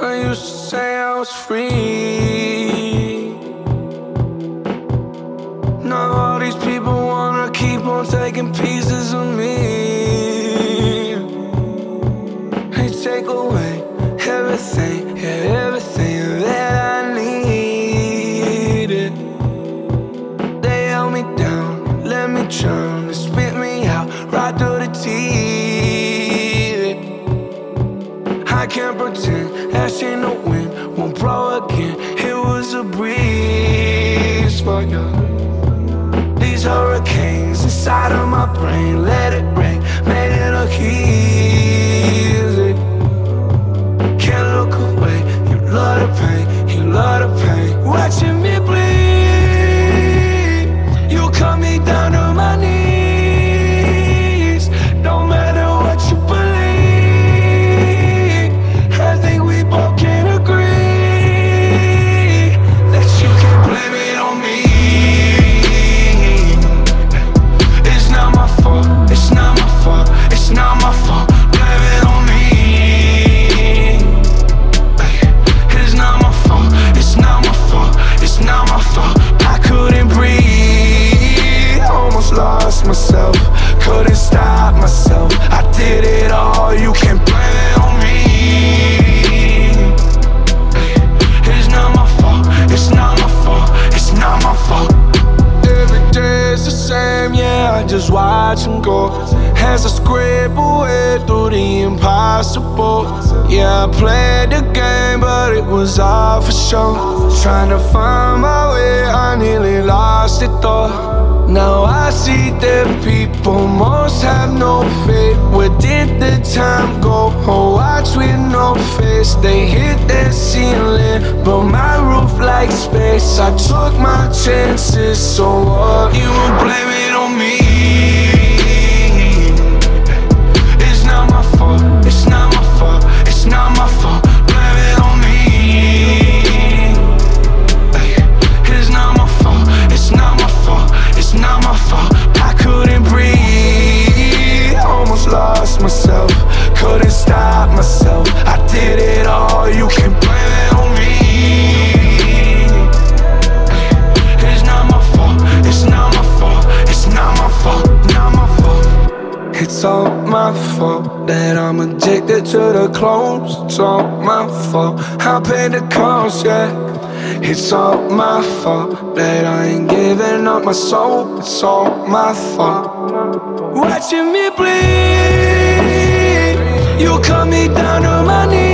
I used to say I was free. Now all these people wanna keep on taking pieces of me. They take away everything, yeah, everything that I needed. They held me down, let me drown, they spit me out right through the teeth. I can't pretend for. These hurricanes inside of my brain, let it rain, made it look easy. Go. As I scrape away through the impossible. Yeah, I played the game, but it was all for show. Trying to find my way, I nearly lost it though. Now I see that people most have no faith. Where did the time go? Oh, watch with no face. They hit that ceiling, but my roof like space. I took my chances, so what? You It's all my fault that I'm addicted to the clones. It's all my fault. I paid the cost, yeah. It's all my fault that I ain't giving up my soul. It's all my fault. Watching me bleed, you cut me down to my knees.